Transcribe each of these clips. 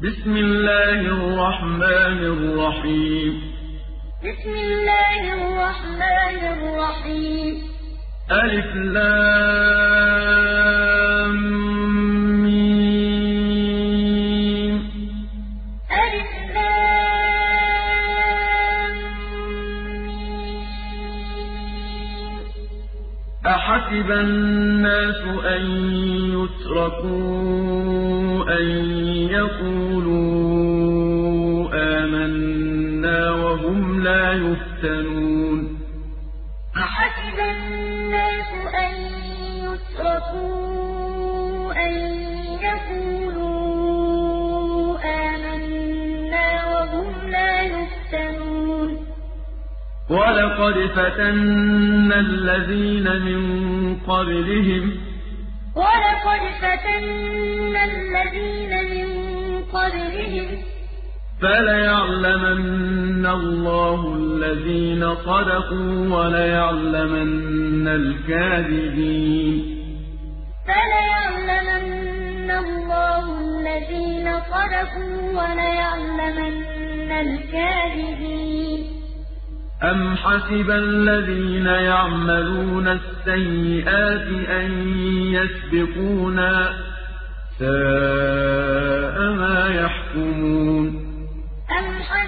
بسم الله الرحمن الرحيم. بسم الله الرحمن الرحيم. ألف لام ميم. ألف لام ميم. أحسب الناس أن يتركوا أن يقولوا لا يفتنون. أحسب الناس أن يتركوا أن يقولوا آمنا وهم لا يفتنون. ولقد فتنا الذين من قبلهم ولقد فتنا الذين من قبلهم فليعلمن الله الذين صدقوا وليعلمن الكاذبين فليعلمن الله الذين صدقوا وليعلمن الكاذبين أم حسب الذين يعملون السيئات أن يسبقونا ساء ما يحكمون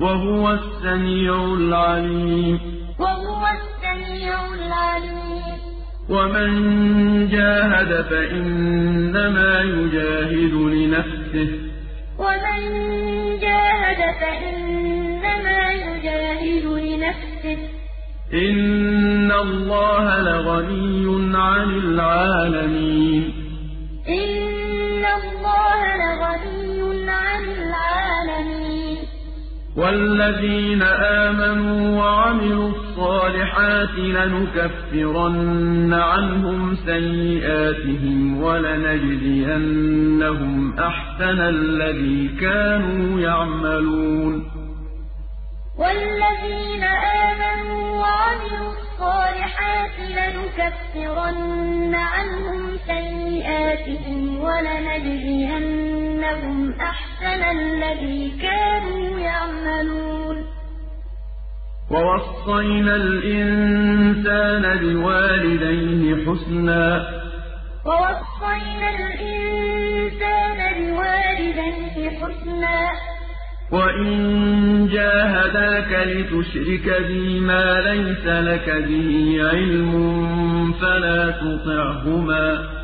وهو السميع العليم. وهو السميع العليم. ومن جاهد فإنما يجاهد لنفسه. ومن جاهد فإنما يجاهد لنفسه. إن الله لغني عن العالمين. والذين آمنوا وعملوا الصالحات لنكفرن عنهم سيئاتهم ولنجزينهم أحسن الذي كانوا يعملون والذين آمنوا وعملوا الصالحات لنكفرن عنهم سيئاتهم ولنجزينهم أحسن الذي كانوا يعملون. ووصينا الإنسان بوالديه حسنا. ووصينا الإنسان بوالديه حسنا. وإن جاهداك لتشرك بي ما ليس لك به علم فلا تطعهما. وإن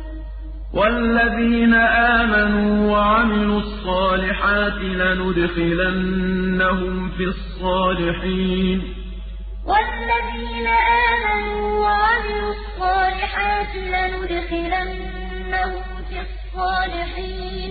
والذين آمنوا وعملوا الصالحات لندخلنهم في الصالحين. والذين آمنوا وعملوا الصالحات لندخلنهم في الصالحين.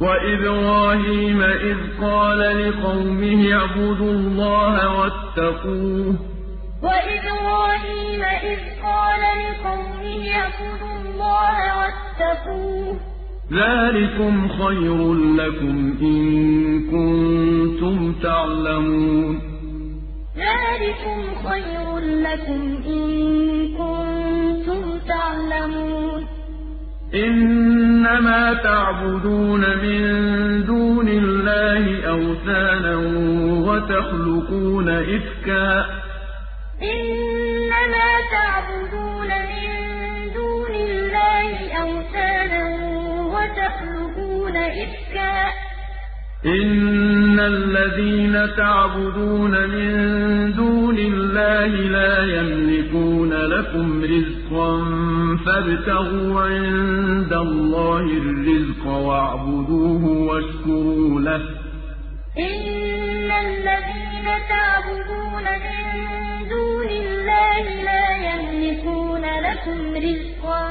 وَإِبْرَاهِيمَ إِذْ قَالَ لِقَوْمِهِ اعْبُدُوا اللَّهَ وَاتَّقُوهُ ۖ وَإِبْرَاهِيمَ إِذْ قَالَ لِقَوْمِهِ اعْبُدُوا اللَّهَ وَاتَّقُوهُ ۖ ذَٰلِكُمْ خَيْرٌ لَّكُمْ إِن كُنتُمْ تَعْلَمُونَ إِنَّمَا تَعْبُدُونَ مِن دُونِ اللَّهِ أَوْثَانًا وَتَخْلُقُونَ إِفْكًا ۚ إِنَّ الَّذِينَ تَعْبُدُونَ مِن دُونِ اللَّهِ لَا يَمْلِكُونَ لَكُمْ رِزْقًا فَابْتَغُوا عِندَ اللَّهِ الرِّزْقَ وَاعْبُدُوهُ وَاشْكُرُوا لَهُ ۖ إِنَّ الَّذِينَ تَعْبُدُونَ مِن دُونِ اللَّهِ لَا يَمْلِكُونَ لَكُمْ رِزْقًا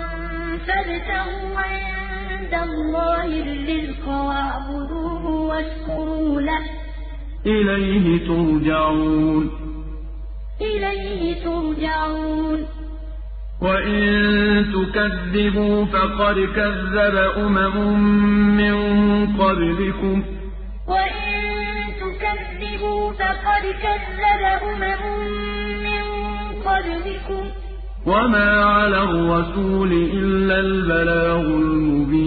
فَابْتَغُوا عِندَ اللَّهِ الرِّزْقَ وَاعْبُدُوهُ وَاشْكُرُوا لَهُ ۖ. إِلَيْهِ تُرْجَعُونَ. إِلَيْهِ تُرْجَعُونَ. وَإِن تُكَذِّبُوا فَقَدْ كَذَّبَ أُمَمٌ مِّن قَبْلِكُمْ ۖ. وَإِن تُكَذِّبُوا فَقَدْ كَذَّبَ أُمَمٌ مِّن قَبْلِكُمْ ۖ. وَمَا عَلَى الرَّسُولِ إِلَّا الْبَلَاغُ الْمُبِينُ.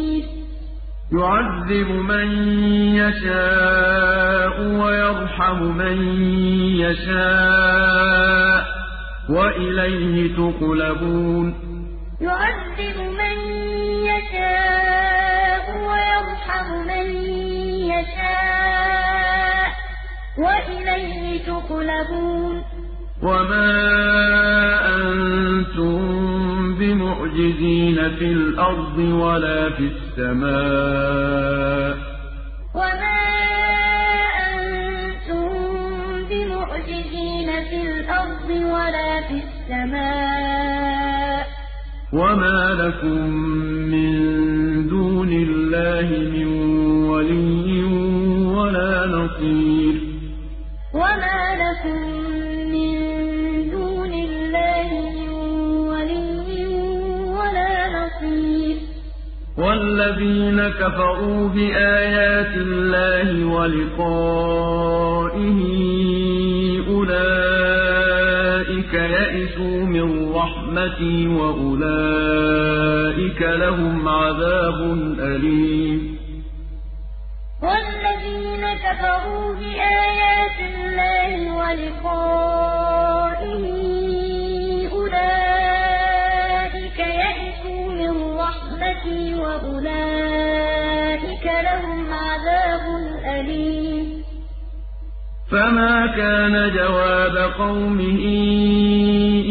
يُعَذِّبُ مَن يَشَاءُ وَيَرْحَمُ مَن يَشَاءُ ۖ وَإِلَيْهِ تُقْلَبُونَ. يُعَذِّبُ مَن يَشَاءُ وَيَرْحَمُ مَن يَشَاءُ ۖ وَإِلَيْهِ تُقْلَبُونَ. وَمَا أَنتُم بِمُعْجِزِينَ فِي الْأَرْضِ وَلَا فِي السَّمَاءِ ۖ وَمَا أَنتُم بِمُعْجِزِينَ فِي الْأَرْضِ وَلَا فِي السَّمَاءِ ۖ وَمَا لَكُم مِّن دُونِ اللَّهِ مِن وَلِيٍّ وَلَا نَصِيرٍ وَالَّذِينَ كَفَرُوا بِآيَاتِ اللَّهِ وَلِقَائِهِ أُولَٰئِكَ يَئِسُوا مِن رَّحْمَتِي وَأُولَٰئِكَ لَهُمْ عَذَابٌ أَلِيمٌ. وَالَّذِينَ كَفَرُوا بِآيَاتِ اللَّهِ وَلِقَائِهِ وَأُولَٰئِكَ لَهُمْ عَذَابٌ أَلِيمٌ فَمَا كَانَ جَوَابَ قَوْمِهِ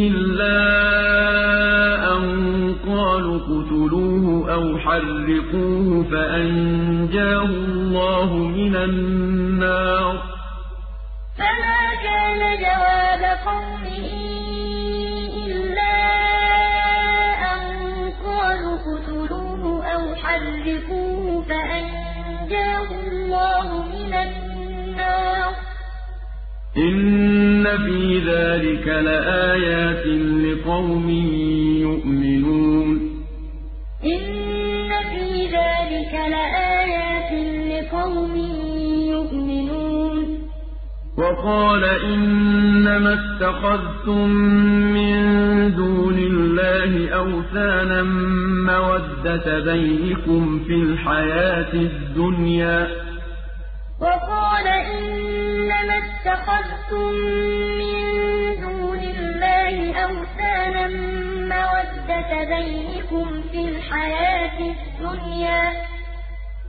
إِلَّا أَن قَالُوا اقْتُلُوهُ أَوْ حَرِّقُوهُ فَأَنجَاهُ اللَّهُ مِنَ النَّارِ فَمَا كَانَ جَوَابَ قَوْمِهِ أَوْ حَرِّقُوهُ فَأَنجَاهُ اللَّهُ مِنَ النَّارِ إِنَّ فِي ذَٰلِكَ لَآيَاتٍ لِّقَوْمٍ يُؤْمِنُونَ إِنَّ فِي ذَٰلِكَ لَآيَاتٍ لِّقَوْمٍ يُؤْمِنُونَ وَقَالَ إِنَّمَا اتَّخَذْتُم مِّن دُونِ اللَّهِ أَوْثَانًا مَّوَدَّةَ بَيْنِكُمْ فِي الْحَيَاةِ الدُّنْيَا ۖ. وَقَالَ إِنَّمَا اتَّخَذْتُم مِّن دُونِ اللَّهِ أَوْثَانًا مَّوَدَّةَ بَيْنِكُمْ فِي الْحَيَاةِ الدُّنْيَا ۖ.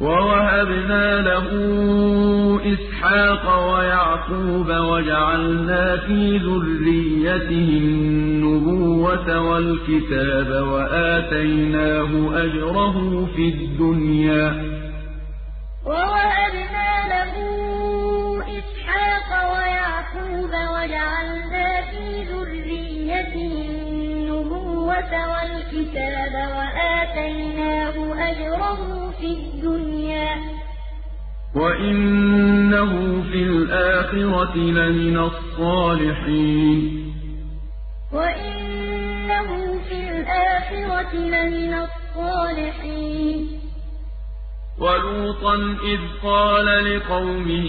وَوَهَبْنَا لَهُ إِسْحَاقَ وَيَعْقُوبَ وَجَعَلْنَا فِي ذُرِّيَّتِهِ النُّبُوَّةَ وَالْكِتَابَ وَآتَيْنَاهُ أَجْرَهُ فِي الدُّنْيَا ۖ. وَوَهَبْنَا لَهُ إِسْحَاقَ وَيَعْقُوبَ وَجَعَلْنَا ذريته النبوة والكتاب وآتيناه أجره في الدنيا وإنه في الآخرة لمن الصالحين. وإنه في الآخرة لمن الصالحين. ولوطا إذ قال لقومه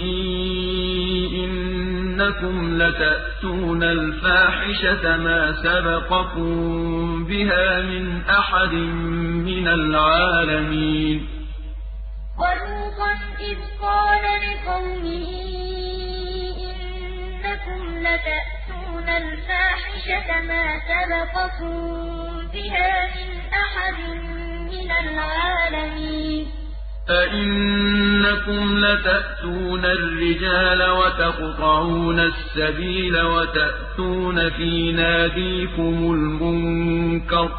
إنكم لتأتون الفاحشة ما سبقكم بها من أحد من العالمين ولوطا إذ قال لقومه إنكم لتأتون الفاحشة ما سبقكم بها من أحد من العالمين أئنكم لتأتون الرجال وتقطعون السبيل وتأتون في ناديكم المنكر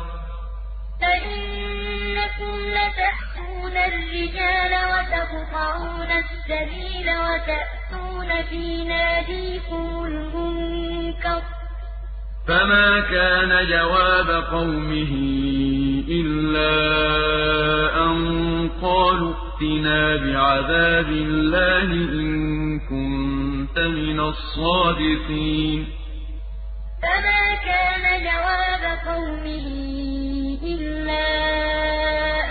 فما كان جواب قومه إلا أن قالوا ائتنا بعذاب الله إن كنت من الصادقين فما كان جواب قومه إلا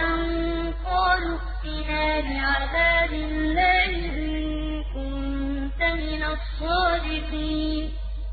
أن قالوا ائتنا بعذاب الله إن كنت من الصادقين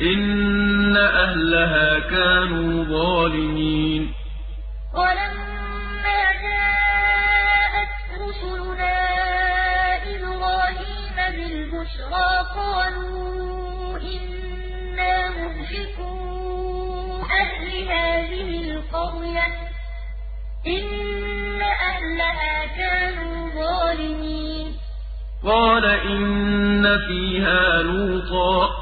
إن أهلها كانوا ظالمين ولما جاءت رسلنا إبراهيم بالبشرى قالوا إنا مهلكو أهل هذه القرية إن أهلها كانوا ظالمين قال إن فيها لوطا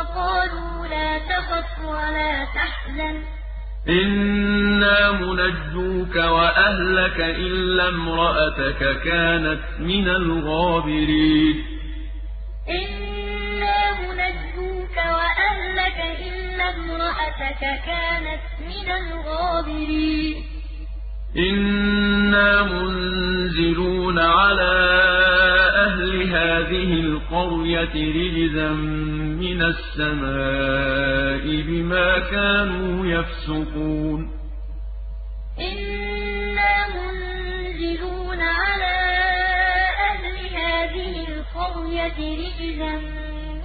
وقالوا لا تخف ولا تحزن. إنا منجوك وأهلك إلا امرأتك كانت من الغابرين. إنا منجوك وأهلك إلا امرأتك كانت من الغابرين. إنا منزلون على هذه القرية رجزا من السماء بما كانوا يفسقون إنا منزلون على أهل هذه القرية رجزا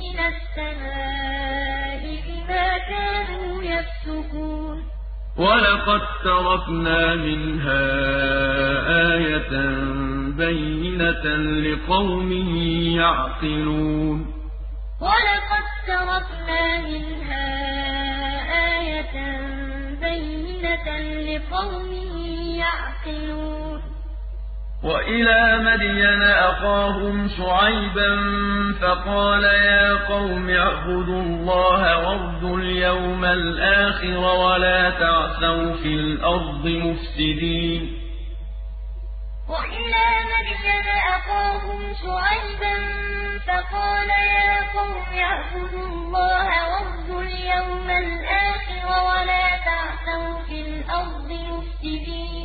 من السماء بما كانوا يفسقون ولقد تركنا منها آية بينة لقوم يعقلون ولقد تركنا منها آية بينة لقوم وإلى مدين أخاهم شعيبا فقال يا قوم اعبدوا الله وارجوا اليوم الآخر ولا تعثوا في الأرض مفسدين. وإلى مدين أخاهم شعيبا فقال يا قوم اعبدوا الله وارجوا اليوم الآخر ولا تعثوا في الأرض مفسدين.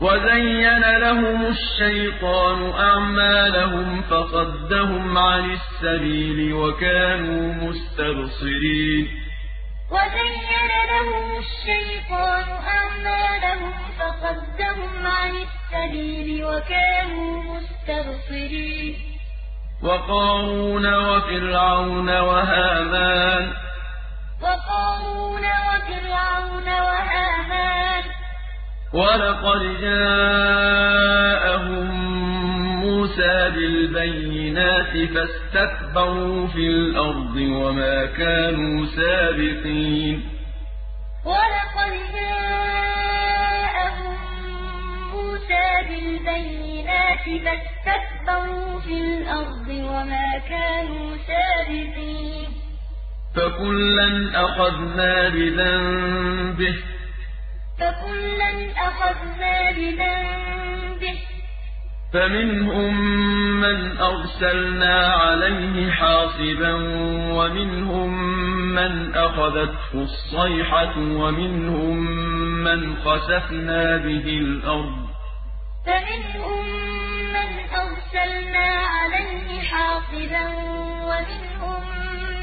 وَزَيَّنَ لَهُمُ الشَّيْطَانُ أَعْمَالَهُمْ فَصَدَّهُمْ عَنِ السَّبِيلِ وَكَانُوا مُسْتَبْصِرِينَ وَزَيَّنَ لَهُمُ الشَّيْطَانُ أَعْمَالَهُمْ فَصَدَّهُمْ عَنِ السَّبِيلِ وَكَانُوا مُسْتَبْصِرِينَ وَقَارُونَ وَفِرْعَوْنَ وَهَامَانَ وَقَارُونَ وَفِرْعَوْنَ وَهَامَانَ وَلَقَدْ جَاءَهُم مُّوسَىٰ بِالْبَيِّنَاتِ فَاسْتَكْبَرُوا فِي الْأَرْضِ وَمَا كَانُوا سَابِقِينَ وَلَقَدْ جَاءَهُم مُّوسَىٰ بِالْبَيِّنَاتِ فَاسْتَكْبَرُوا فِي الْأَرْضِ وَمَا كَانُوا سَابِقِينَ فَكُلًّا أَخَذْنَا بِذَنبِهِ فَمِنْهُم مَّنْ أَرْسَلْنَا عَلَيْهِ حَاصِبًا وَمِنْهُم مَّنْ أَخَذَتْهُ الصَّيْحَةُ وَمِنْهُم مَّنْ خَسَفْنَا بِهِ الْأَرْضَ فَمِنْهُم مَّنْ أَرْسَلْنَا عَلَيْهِ حَاصِبًا وَمِنْهُم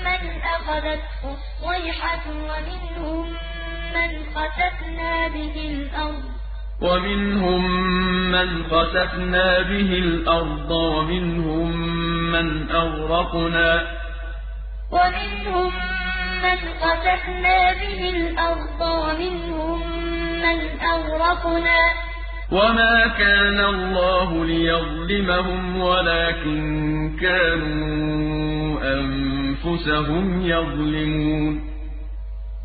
مَّنْ أَخَذَتْهُ الصَّيْحَةُ وَمِنْهُم مَّنْ خَسَفْنَا بِهِ الْأَرْضَ وَمِنْهُم مَّنْ خَسَفْنَا بِهِ الْأَرْضَ وَمِنْهُم مَّنْ أَغْرَقْنَا وَمِنْهُم مَّنْ خَسَفْنَا بِهِ الْأَرْضَ وَمِنْهُم مَّنْ أَغْرَقْنَا وَمَا كَانَ اللَّهُ لِيَظْلِمَهُمْ وَلَٰكِن كَانُوا أَنفُسَهُمْ يَظْلِمُونَ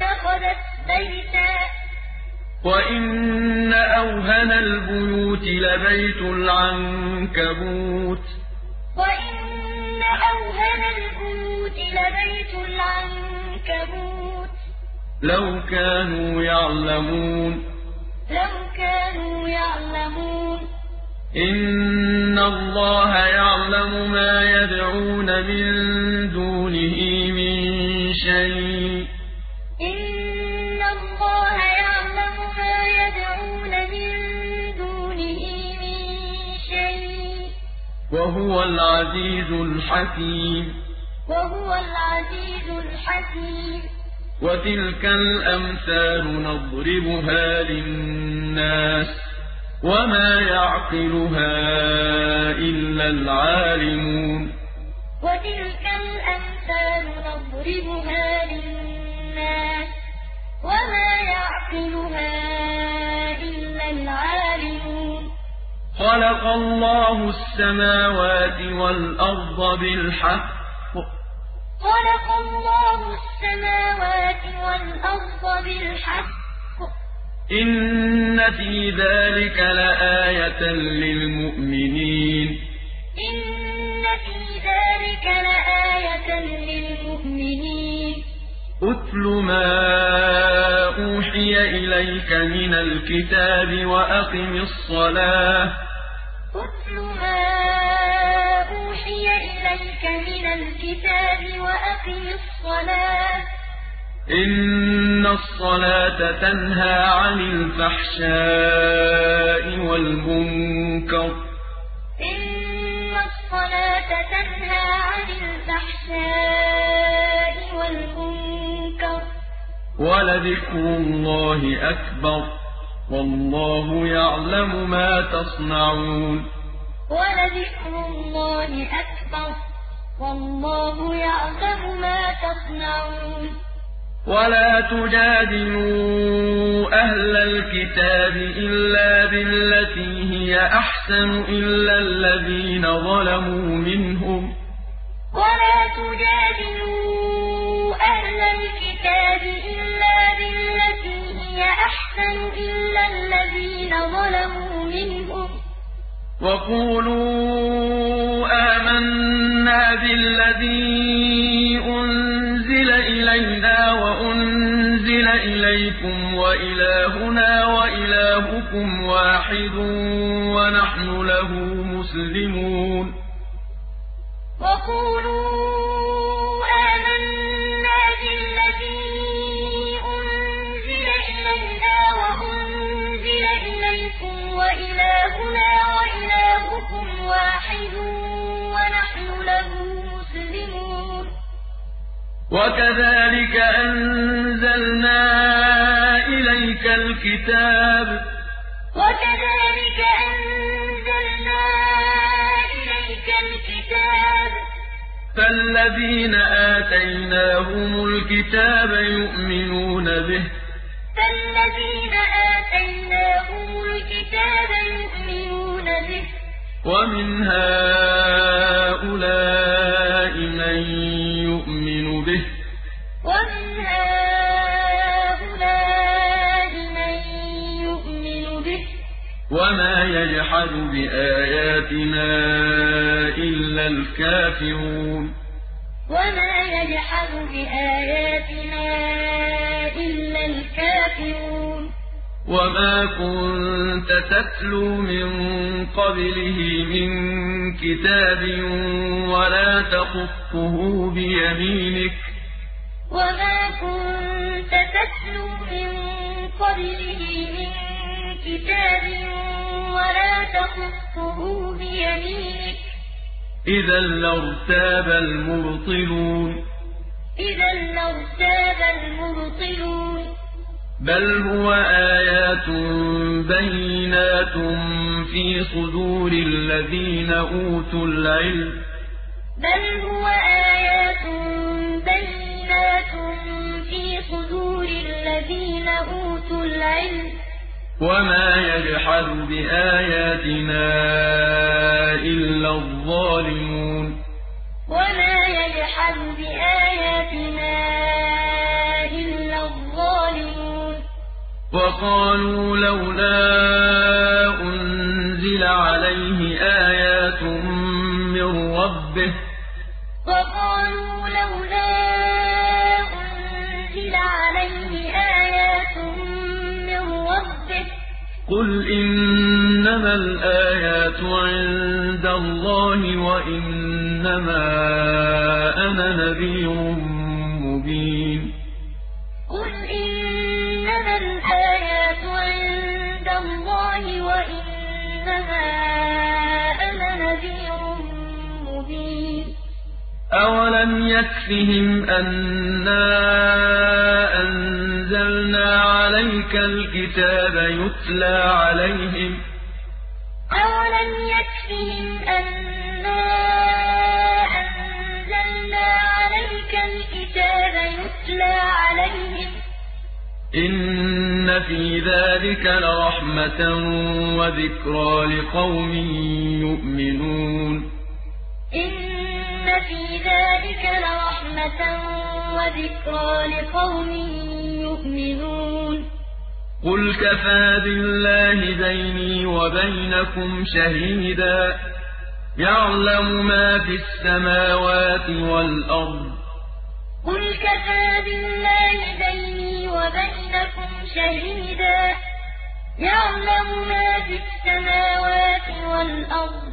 اتَّخَذَتْ بَيْتًا ۖ. وَإِنَّ أَوْهَنَ الْبُيُوتِ لَبَيْتُ الْعَنكَبُوتِ. لَوْ كَانُوا يَعْلَمُونَ. لَوْ كَانُوا يَعْلَمُونَ. إِنَّ اللَّهَ يَعْلَمُ مَا يَدْعُونَ مِن دُونِهِ مِن شَيْءٍ ۚ. وَهُوَ الْعَزِيزُ الْحَكِيمُ. وَهُوَ الْعَزِيزُ الْحَكِيمُ. وَتِلْكَ الْأَمْثَالُ نَضْرِبُهَا لِلنَّاسِ وما يعقلها إلا العالمون. وتلك الأمثال نضربها للناس وما يعقلها إلا العالمون. خلق الله السماوات والأرض بالحق. خلق الله السماوات والأرض بالحق. إن في ذلك لآية للمؤمنين. إن في ذلك لآية للمؤمنين. أتل ما أُوحِيَ إِلَيْكَ مِنَ الْكِتَابِ وَأَقِمِ الصَّلَاةَ اتْلُ مَا أُوحِيَ إِلَيْكَ مِنَ الْكِتَابِ وَأَقِمِ الصَّلَاةَ ۖ إِنَّ الصَّلَاةَ تَنْهَىٰ عَنِ الْفَحْشَاءِ وَالْمُنكَرِ ۗ إِنَّ الصَّلَاةَ تَنْهَىٰ عَنِ الْفَحْشَاءِ وَالْمُنكَرِ ۗ وَلَذِكْرُ اللَّهِ أَكْبَرُ ۗ وَاللَّهُ يَعْلَمُ مَا تَصْنَعُونَ. وَلَذِكْرُ اللَّهِ أَكْبَرُ ۗ وَاللَّهُ يَعْلَمُ مَا تَصْنَعُونَ. وَلَا تُجَادِلُوا أَهْلَ الْكِتَابِ إِلَّا بِالَّتِي هِيَ أَحْسَنُ إِلَّا الَّذِينَ ظَلَمُوا مِنْهُمْ ۖ. وَقُولُوا آمَنَّا بِالَّذِي أُنزِلَ إِلَيْنَا وَأُنزِلَ إِلَيْكُمْ وَإِلَٰهُنَا وَإِلَٰهُكُمْ وَاحِدٌ وَنَحْنُ لَهُ مُسْلِمُونَ. وَإِلَٰهُكُمْ وَاحِدٌ وَنَحْنُ لَهُ مُسْلِمُونَ. وَكَذَٰلِكَ أَنزَلْنَا إِلَيْكَ الْكِتَابَ ۚ. فَالَّذِينَ آتَيْنَاهُمُ الْكِتَابَ يُؤْمِنُونَ بِهِ ۖ. وَمِنْ هَٰؤُلَاءِ مَن يُؤْمِنُ بِهِ ۚ. وَمَا يَجْحَدُ بِآيَاتِنَا إِلَّا الْكَافِرُونَ. وَمَا يَجْحَدُ بِآيَاتِنَا إِلَّا الْكَافِرُونَ. وَمَا كُنتَ تَتْلُو مِن قَبْلِهِ مِن كِتَابٍ وَلَا تَخُطُّهُ بِيَمِينِكَ ۖ وَمَا كُنتَ تَتْلُو مِن قَبْلِهِ مِن كِتَابٍ وَلَا تَخُطُّهُ بِيَمِينِكَ ۖ إِذًا لَّارْتَابَ الْمُبْطِلُونَ إِذًا لَّارْتَابَ الْمُبْطِلُونَ بَلْ هُوَ آيَاتٌ بَيِّنَاتٌ فِي صُدُورِ الَّذِينَ أُوتُوا الْعِلْمَ ۚ بَلْ هُوَ آيَاتٌ بَيِّنَاتٌ فِي صُدُورِ الَّذِينَ أُوتُوا الْعِلْمَ ۚ وَمَا يَجْحَدُ بِآيَاتِنَا إِلَّا الظَّالِمُونَ وَقَالُوا لَوْلَا أُنزِلَ عَلَيْهِ آيَاتٌ مِّن رَّبِّهِ ۖ. قُلْ إِنَّمَا الْآيَاتُ عِندَ اللَّهِ وَإِنَّمَا أَنَا نَذِيرٌ مُّبِينٌ. أَنَا نَذِيرٌ مُّبِينٌ. أَوَلَمْ يَكْفِهِمْ أَنَّا أَنزَلْنَا عَلَيْكَ الْكِتَابَ يُتْلَىٰ عَلَيْهِمْ ۚ أَوَلَمْ يَكْفِهِمْ أَنَّا أَنزَلْنَا عَلَيْكَ الْكِتَابَ يُتْلَىٰ عَلَيْهِمْ ۚ إِنَّ فِي ذَٰلِكَ لَرَحْمَةً وَذِكْرَىٰ لِقَوْمٍ يُؤْمِنُونَ إِنَّ فِي ذَٰلِكَ لَرَحْمَةً وَذِكْرَىٰ لِقَوْمٍ يُؤْمِنُونَ قُلْ كَفَىٰ بِاللَّهِ بَيْنِي وَبَيْنَكُمْ شَهِيدًا ۖ يَعْلَمُ مَا فِي السَّمَاوَاتِ وَالْأَرْضِ ۗ قُلْ كَفَىٰ بِاللَّهِ بَيْنِي وبينكم شهيدا يعلم ما في السماوات والأرض.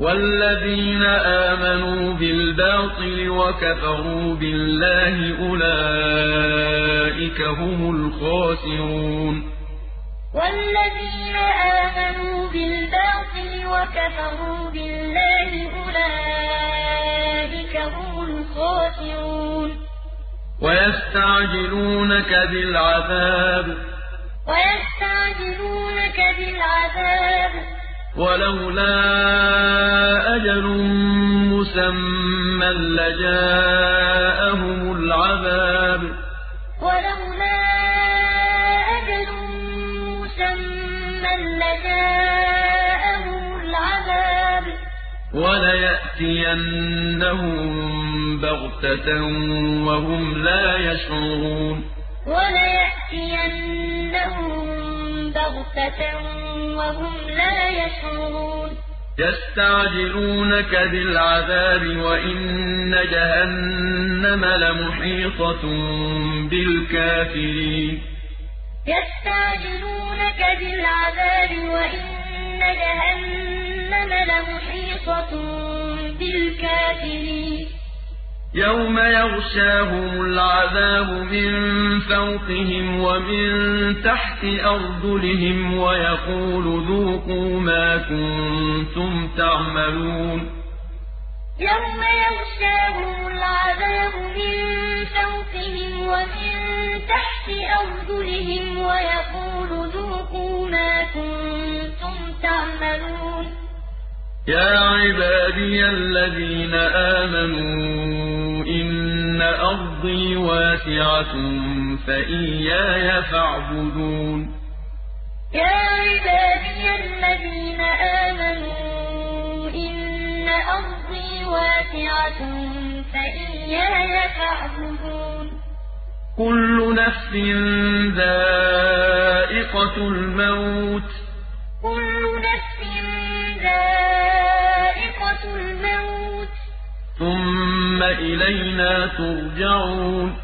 والذين آمنوا بالباطل وكفروا بالله أولئك هم الخاسرون. والذين آمنوا بالباطل وكفروا بالله أولئك هم الخاسرون. ويستعجلونك بالعذاب. ويستعجلونك بالعذاب. ولولا أجل مسمى لجاءهم العذاب. ولولا أجل مسمى لجاءهم العذاب. وليأتينهم بغتة وهم لا يشعرون. وليأتينهم بغتة وهم لا يشعرون. يستعجلونك بالعذاب وإن جهنم لمحيطة بالكافرين. يستعجلونك بالعذاب وإن جهنم لمحيطة بالكافرين. يوم يغشاهم العذاب من فوقهم ومن تحت أرجلهم ويقول ذوقوا ما كنتم تعملون يوم يغشاهم العذاب من فوقهم ومن تحت أرجلهم ويقول ذوقوا ما كنتم تعملون يا عبادي الذين آمنوا إن أرضي واسعة فإياي فاعبدون يا عبادي الذين آمنوا إن أرضي واسعة فإياي فاعبدون كل نفس ذائقة الموت كل نفس ذائقة الموت ثم إلينا ترجعون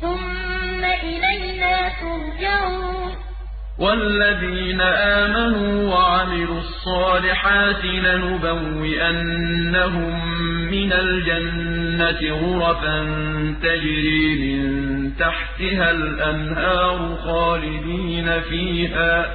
ثم إلينا ترجعون والذين آمنوا وعملوا الصالحات لنبوئنهم من الجنة غرفا تجري من تحتها الأنهار خالدين فيها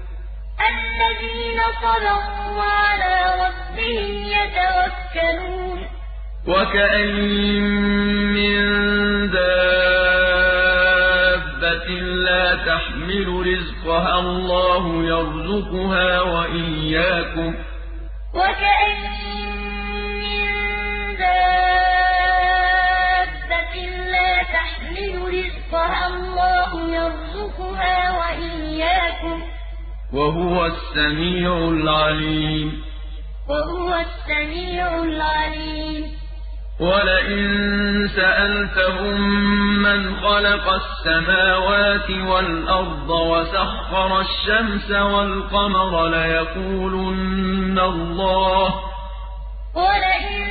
الذين صبروا وعلى ربهم يتوكلون. وكأين من دابة لا تحمل رزقها الله يرزقها وإياكم. وكأين من دابة لا تحمل رزقها الله يرزقها وإياكم. وهو السميع العليم. وهو السميع العليم. ولئن سألتهم من خلق السماوات والأرض وسخر الشمس والقمر ليقولن الله. ولئن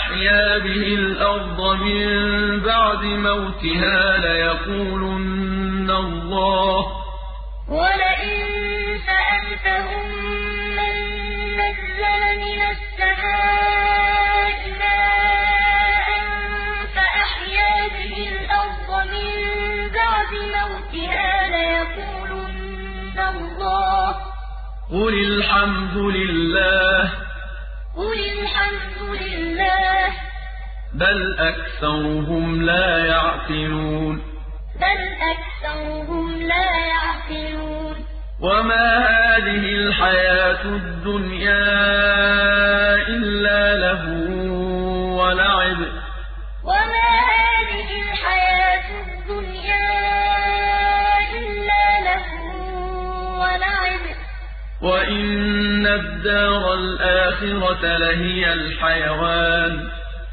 فَأَحْيَا بِهِ الْأَرْضَ مِن بَعْدِ مَوْتِهَا لَيَقُولُنَّ اللَّهُ ۚ. وَلَئِن سَأَلْتَهُم مَّن نَّزَّلَ مِنَ السَّمَاءِ مَاءً فَأَحْيَا بِهِ الْأَرْضَ مِن بَعْدِ مَوْتِهَا لَيَقُولُنَّ اللَّهُ ۚ. قُلِ الْحَمْدُ لِلَّهِ ۚ بَلْ أَكْثَرُهُمْ لَا يَعْقِلُونَ. وَمَا هَٰذِهِ الْحَيَاةُ الدُّنْيَا إِلَّا لَهْوٌ وَلَعِبٌ ۚ. وَإِنَّ الدَّارَ الْآخِرَةَ لَهِيَ الْحَيَوَانُ ۚ.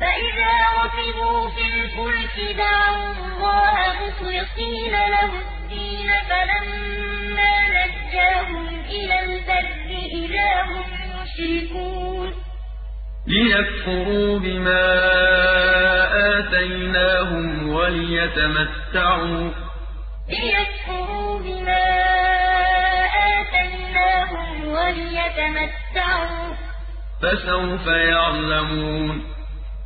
فَإِذَا رَكِبُوا فِي الْفُلْكِ دَعَوُا اللَّهَ مُخْلِصِينَ لَهُ الدِّينَ فَلَمَّا نَجَّاهُمْ إِلَى الْبَرِّ إِذَا هُمْ يُشْرِكُونَ لِيَكْفُرُوا بِمَا آتَيْنَاهُمْ وَلِيَتَمَتَّعُوا ۖ. لِيَكْفُرُوا بِمَا آتَيْنَاهُمْ وَلِيَتَمَتَّعُوا ۖ. فَسَوْفَ يَعْلَمُونَ.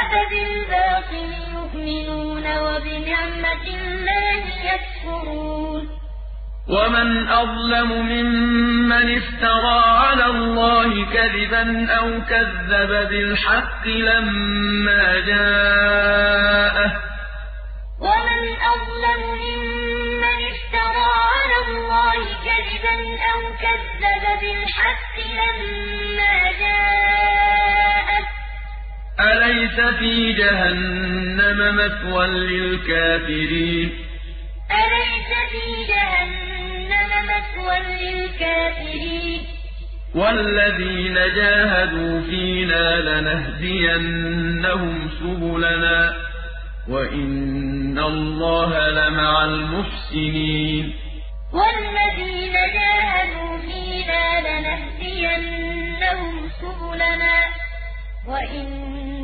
أَفَبِالْبَاطِلِ يُؤْمِنُونَ وَبِنِعْمَةِ اللَّهِ يَكْفُرُونَ. وَمَنْ أَظْلَمُ مِمَّنِ افْتَرَىٰ عَلَى اللَّهِ كَذِبًا أَوْ كَذَّبَ بِالْحَقِّ لَمَّا جَاءَهُ ۚ. وَمَنْ أَظْلَمُ مِمَّنِ افْتَرَىٰ عَلَى اللَّهِ كَذِبًا أَوْ كَذَّبَ بِالْحَقِّ لَمَّا جَاءَهُ ۚ. أَلَيْسَ فِي جَهَنَّمَ مَثْوًى لِّلْكَافِرِينَ؟ أَلَيْسَ فِي جَهَنَّمَ مَثْوًى لِّلْكَافِرِينَ؟ وَالَّذِينَ جَاهَدُوا فِينَا لَنَهْدِيَنَّهُمْ سُبُلَنَا ۚ وَإِنَّ اللَّهَ لَمَعَ الْمُحْسِنِينَ. وَالَّذِينَ جَاهَدُوا فِينَا لَنَهْدِيَنَّهُمْ سُبُلَنَا ۚ وَإِنَّ